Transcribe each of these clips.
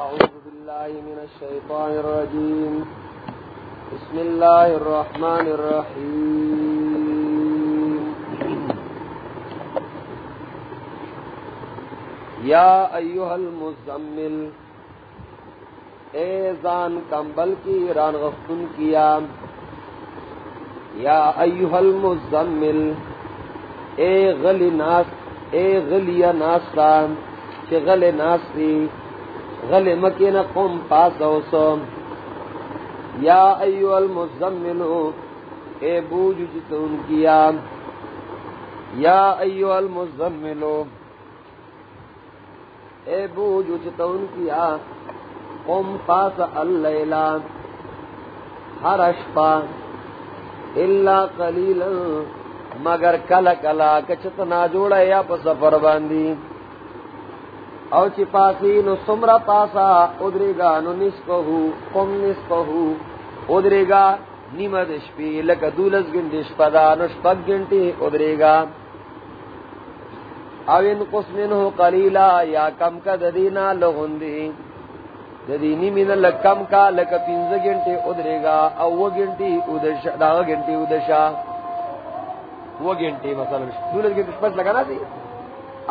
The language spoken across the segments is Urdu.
أعوذ بالله من الشيطان الرجيم. بسم الله الرحمن الرحيم. يا أيها المزمل، اے زان کمبل کی ران غفتن کیا. یا ایوہ المزمل، اے غلی ناس، اے غلی ناسا چه غلی ناسی غلی مکین قم پاس اوسو. یا ایوہ المزملو، اے بوجو جتون کیا. یا ایوہ المزملو، اے بوجو جتون کیا. قم پاس اللیلا ہر اشپا. اللہ قلیلا، مگر کلا کلا کچتنا جوڑا یا پا سفر باندی او چی پاسی نو سمرا پاسا، ادری گا نو نسکو ہو قم نسکو ہو ادری گا نیمد شپی لکا دولس گنڈی شپدا، نو شپک گنٹی ادری گا۔ او ان قسمن ہو قلیلا یا کم کا ددینا لغندی۔ ددینی من لکم کا لکا پینز گنٹی ادری گا۔ او و گنٹی ادشا، دا گنٹی ادشا۔ و گنٹی مثلا دولس گنٹی شپس لگانا دی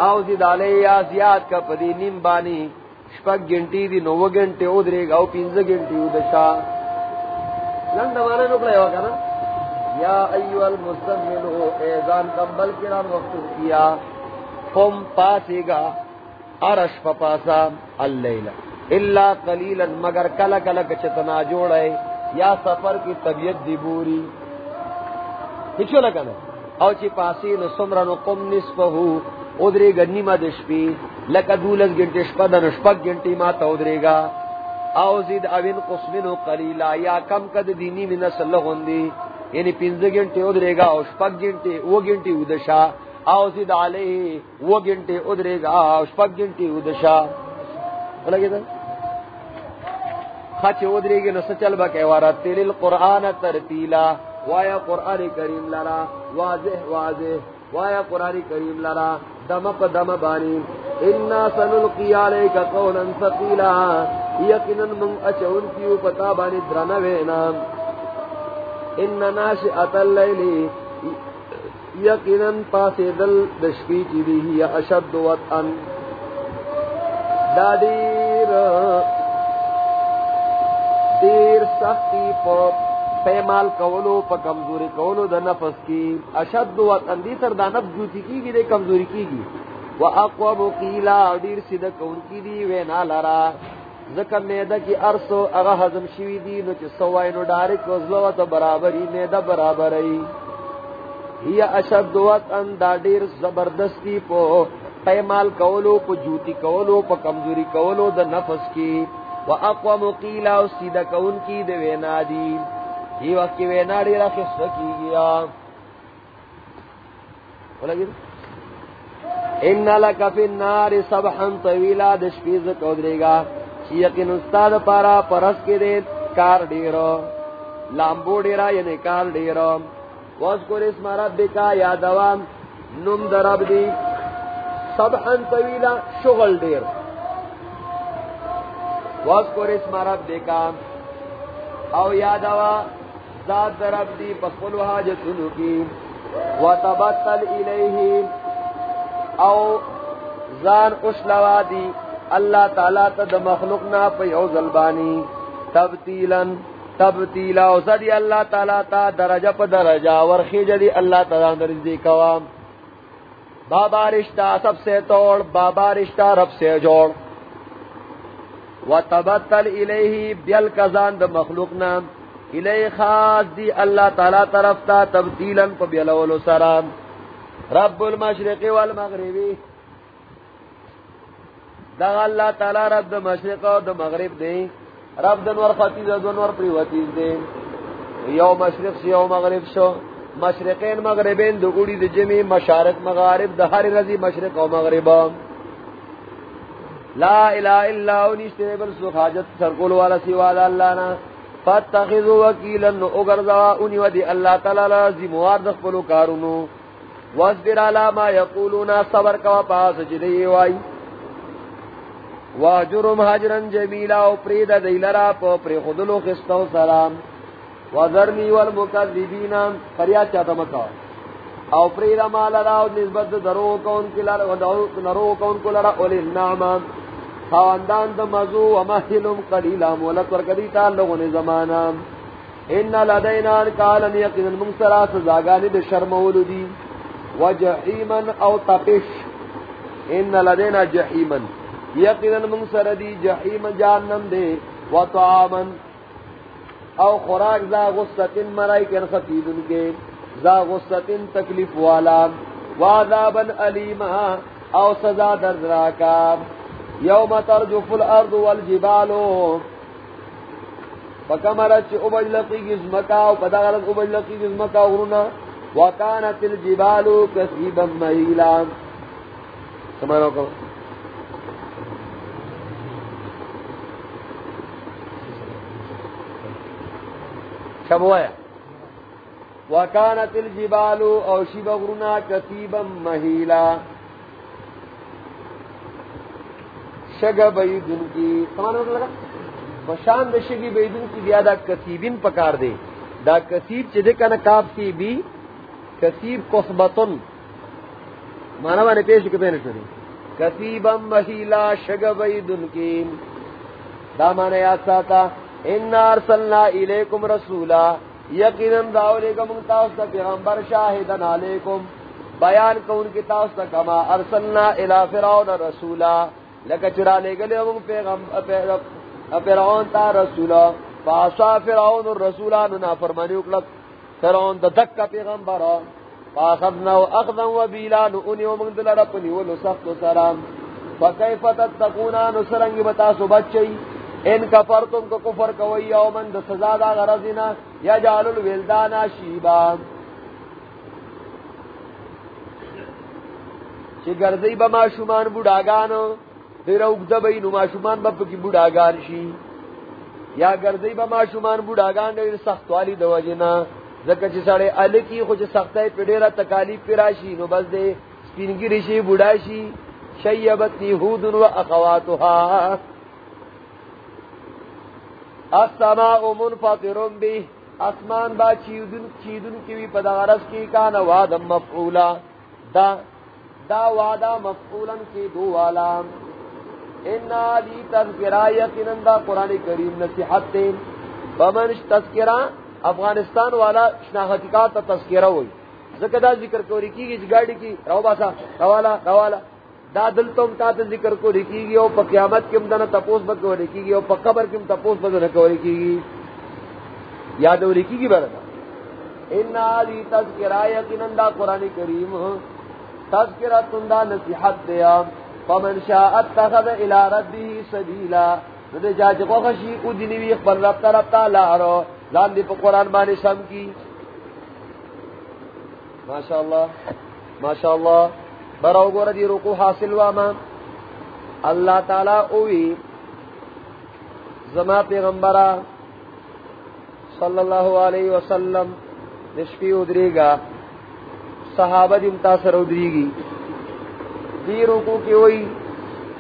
او جی زید علی یا زیاد کا پدی نیم بانی، شپک گنٹی دی نو گنٹی ادری گا او پینز گنٹی ادشا لن دمانا نو پڑے ہوگا نا یا ایو المزملو ایزان کمبل کران وقت کیا۔ قم پاسی گا، عرش پپاسا اللیلہ اللہ قلیلا مگر کلا کلا کچتنا جوڑے۔ یا سفر کی طبیعت دی بوری۔ کچھو لگا نا او چی پاسی نو سمرنو قم نصفہو ادرے گا نیمہ دشپی لکا دولس گنٹی شپا دا نشپک گنٹی ما تا ادرے گا۔ او زید اوین قسمنو قلیلا یا کم کد دینی من نسل غندی۔ یعنی پینز گنٹی ادرے گا او شپک گنٹی او گنٹی ادشا او زید علیہ وہ گنٹی ادرے گا او شپک گنٹی ادشا لگے دا؟ خچ ادرے گی نو سچل با کہوارا تیل القرآن ترتیلا۔ وایا قرآن کریم لرا، واضح واضح۔ وایا قرآن کریم لرا۔ دم پا دم بانی۔ انا سنلقی علیکا قولا ثقیلا۔ یقنا من اچھا اچون کیو پتا بانی درنوینا ان ناشئت اللیلی یقنا پاسی دل دشپی چی دی۔ ہی اشد وطن۔ دادیر دیر سختی پا پیمال کولو، پا کمزوری کولو دا نفس کی. اشد و اندی سر دا نفس جوتی کی گی دے کمزوری کی گی و اقوام قیلا، دیر سیدہ کون کی دی، وینا لرا. ذکر میدہ کی ارسو اغا حضم شوی دی، نو چی سوائی نو ڈارک وزلوت برابری، میدہ برابری. ہی اشد و دا دیر زبردستی پو پیمال کولو پا جوتی کولو، پا کمزوری کولو دا نفس کی. و اقوام قیلا، سیدہ کون کی دے وینا دی. یہ وقت کی وینا ڈیرا خصہ کی گیا ان لک فی النار صبحا طویلا دشپیز کودرے گا یقین استاد پارا پرس کے دے کار ڈیرو لامبو ڈیرا یعنی کار ڈیرو وذکر اسم ربکا یا دوام نم درب دی صبحا طویلا شغل ڈیر وذکر اسم ربکا او یا دوام ذات درب دی پخپلو حاجتنو کی وتبتل الیہ او زان اشلوا دی اللہ تعالی تا دا مخلوقنا پی او ظلبانی تبتیلا تبتیلا او زدی اللہ تعالی تا درجہ پا درجہ ورخیج دی اللہ تعالی درزی کوام بابا رشتہ سب سے توڑ، بابا رشتہ رب سے جوڑ۔ وتبتل الیہ بیل کزان دا مخلوقنا الی خاص دی اللہ تعالی طرف تا تبدیلا پا بیلولو سرام رب المشرق والمغربی دا اللہ تعالی رب دا مشرق و دا مغرب دی. رب دا دنور خطیز دنور پریوتیز دی. یو مشرق سی یو مغرب شو. مشرقین، مغربین دو گوڑی دا جمی مشارق، مغارب دا ہر رضی مشرق و مغرب. لا الہ الا انیشتے بل سو حاجت سرکول والا سوا دا اللہ نا فاتخذوا وکیلا نو اگرزوا انی ودی اللہ تعالی لازی موارد خپلو کارونو. واصبر علی ما یقولون، صبر کوا پاس جدی وائی. واجرم حجرن جمیلا او پرید دیلرا پا پر خودلو خستو سلام. وذرنی والمکذبین، فریاد چاہتا مکا. او پرید مالا راو نسبت درو کون کلر و درو کون کلر اولی النعمان خواندان دا مزو و محلم قلیلا مولت ورکدی تعلقون زمانا ان لدینا کالن یقین منصرا سزاگانی دا شرم ولدی. و جحیما او تپش. ان لدینا جحیما یقینا من سردی جحیم جہنم دے. و طعاما او خوراک ذا غصتن مرائی کر خفید کے. ذا غصتن تکلیف والا. و عذابا علیما او سزا دردراکا یوم ترجف الارض والجبالو فکمرت چی ابج لقی گزمکا و پدا غلط ابج لقی گزمکا غرنا وکانت الجبالو کسیبا مہیلا. سمانو سمجھو کہ شبوایا وکانت الجبال او شیب غرنا کتیبا مہیلا. شگ بیدن کی سمان مطلب لگا بشان دا شگی بیدن کی دیا دا کتیبین پکار دے۔ دا کتیب چی دے کنا کاب سی بی کتیب قصبتن۔ مانا مانے پیش کے پہنے شدی۔ کتیبا مہیلا شگ بیدن کی۔ دا مانا یاد ساتا ان ارسلنا الیکم رسولا یقینا داولیکم تاستا پیغمبر شاہدن علیکم۔ بیان کون کی تاستا کما، ارسلنا الى فرعون رسولا لکا چرا لے گلے ہم پیغمبر فرعون تا رسولا. فاسا فرعون الرسولا ننا فرمانی اکلت فرعون دا دکا پیغمبر. فاخذنا اخذا وبیلا نؤنی ومن دل رپنی ولو سخت سلام فکیف تتقونا نسرنگ بتاسو بچی ان کفر تم کو کفر کوئی یومن د سزا دا غرضنا یا جال الولدان شیبا. چی گرزی با ما شمان بوڑاگانو پھر اگدہ بئی نو ما شمان با پکی بوڑاگان شی یا گرزی با ما شمان دیر سخت والی دو جنا زکر چی ساڑے علکی خوچ سخت ہے پیڑیرہ تکالیف پیراشی نو بس دے سپینگی رشی بوڑاشی شیبتنی ہودن و اخواتوها السماء منفطر به. اسمان با چیدن چیدن کی بھی پدارس کی کان وعد مفعولا. دا دا وعدہ مفعولا کی دو والا ان دی تذکرہ یقینا دا قران کریم نصیحت تے بمن تذکرہ، افغانستان والا شناختی کا تذکرہ ہوئی۔ زکدا ذکر کوری کی اس جی گاڑی کی رو باسا، روالا روالا۔ دا دل تم تا ذکر کو لکھی گی اور قیامت کم دنا تپوس بد کو لکھی گی اور قبر کم تپوس بد نہ کو لکھی گی یاد ہو لکھی گی بردا۔ ان علی تذکرہ یقینا دا قران کریم تذکرہ تندا نصیحت دیا۔ فمن شاء اتخذ الى ربه سبیلا دے جا جو خشی کو دینی وی خبر رب طرف تعالی رو لان دی قران باندې سم کی. ماشاءاللہ ماشاءاللہ براو گورا دی رکو حاصل واما اللہ تعالی اوی زما پیغمبرا صلی اللہ علیہ وسلم نشپی ادری گا صحابہ دی متاثر ادری گی دی رکو کی ہوئی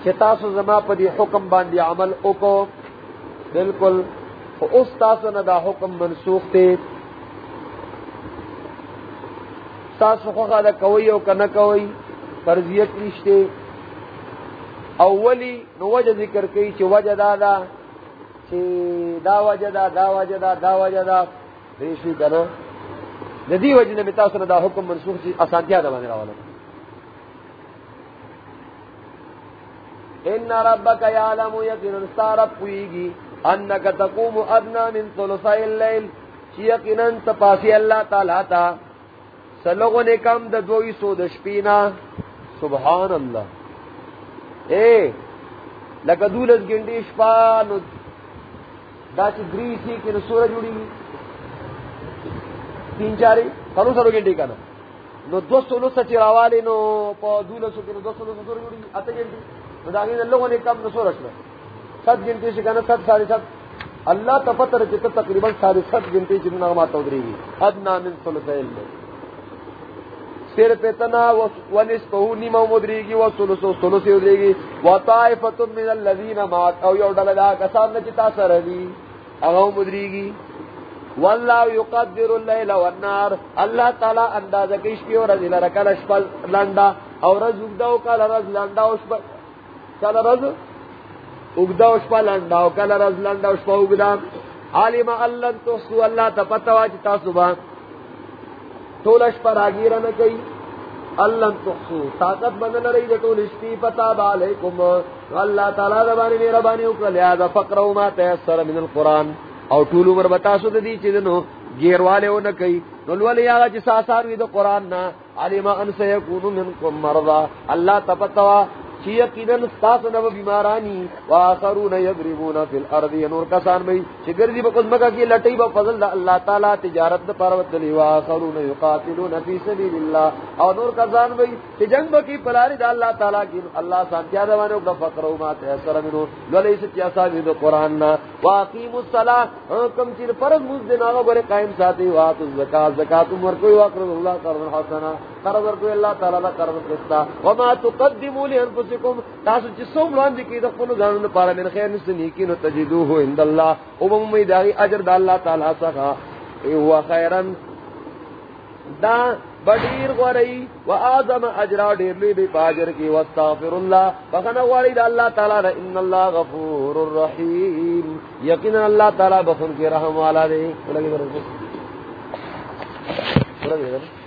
چتاسو زما پا دی حکم باندی عمل اکو بالکل اس تاسو ندا حکم منسوخ تے تاسو خوخا دا کوئی او کنہ کوئی فرضیت نشتے اولی نو وجہ ذکر کئی چی وجہ دادا چی دا وجہ دا دا وجہ دا دا وجہ دا۔ ریشی ریشوی کنا ندی وجہ نمی تاثر دا حکم منسوخ چی اسانتیا دا باندې راوالا ان ربک یعلم یقینا سارب پویگی انک تقوم ادنا من ثلثاء اللیل چی یقینا تپاسی اللہ تعالی تا سلوگوں نے کم دا دوئی سو دشپینا سبحان اللہ اے لگا دولس گنڈی شپا نو دا چی گری سی کہ نو سورج جوڑی گی تین چاری کنو سرو گنڈی کنا نو دو سو لسا چی راوالی نو پا دولسو کی نو دو سو لسا سورج جوڑی گی اتا گنڈی نو لوگوں نے کم نو سورج نا ست گنٹی سی کنا ست ساری ست اللہ تا پتر تقریباً ساری ست گنٹی چی نغمات ادری گی۔ ادنا من سلسل سر پتنا ونسبه نیمو مدریگی و سلسو سلسی ادریگی و طائفت من اللذین مات۔ او یو ڈلدا کسان نچتا سردی اغاو مدریگی واللہ یقدر اللیل والنار اللہ تعالی اندازہ کشپی و رضی لرکل اشپل لنڈا۔ او رز اگداو کل رز لنڈا اشپل۔ کل رز اگداو اشپل لنڈا کل رز لنڈا اشپل اگدا علم اللہ تحسو اللہ تا پتوا چتا صبح تولش پر آگیر نہ کئی. اللہ تحسو طاقت بدل رہی دے تو لشتی پتا بالیکم اللہ تعالی دبانی میرا بانی اکر لہذا فقرہو ما تیسر من القرآن. او طول عمر بتا سو دی چیز نو گیر والے او نہ کئی. نو ولی آگا جس آثار وی دو قرآن نا. علم ان سیکونو منکم مرضا. اللہ تپتوا چی یقینا استاس نو بیمارانی واخرون یضربون فی الارض نور کسان بھئی، چی گردی بکز مکہ کی لٹی با فضل دا اللہ تعالی تجارت دا پروت دلی واخرون یقاتلون فی سبیل اللہ۔ او نور کسان بھئی، چی جنگ بکی پلاری دا اللہ تعالی کی، اللہ سانتیا دوانے اکنا فقر و ما تحسر منو۔ لولی ستیا سامی دا قرآن نا۔ واقیم الصلاة کم چیر فرض مزدن آگا برے قائم ساتی، و واتو زکاة زکاة مرکوی واقرد اللہ قرض حسنا۔ قرض ورکوی اللہ تعالی قرض قسطا وما تقدمو لئنفس انفسکم، تاسو چې څوم وړاندې کې د خپل ځانونو لپاره من خیر نس نیکی نو تجدوه عند الله او بمې دای اجر د الله تعالی څخه. هو خیرن دا بډیر غوړی و اعظم اجر، ډیر لوی به پاجر کی واستغفر الله. فخنا غوړی د الله تعالی دا ان الله غفور الرحیم. یقینا الله تعالی بخون کی رحم والا دی. ولګي ورته ورته